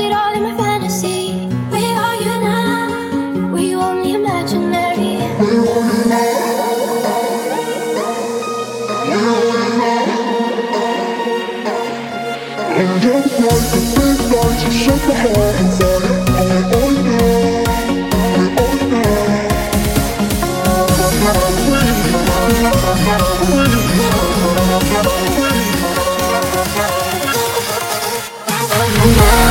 it all in my fantasy. Where are you now? Were you only imaginary? Where you now? And the big lights, you shut the heart and fight. Oh, yeah.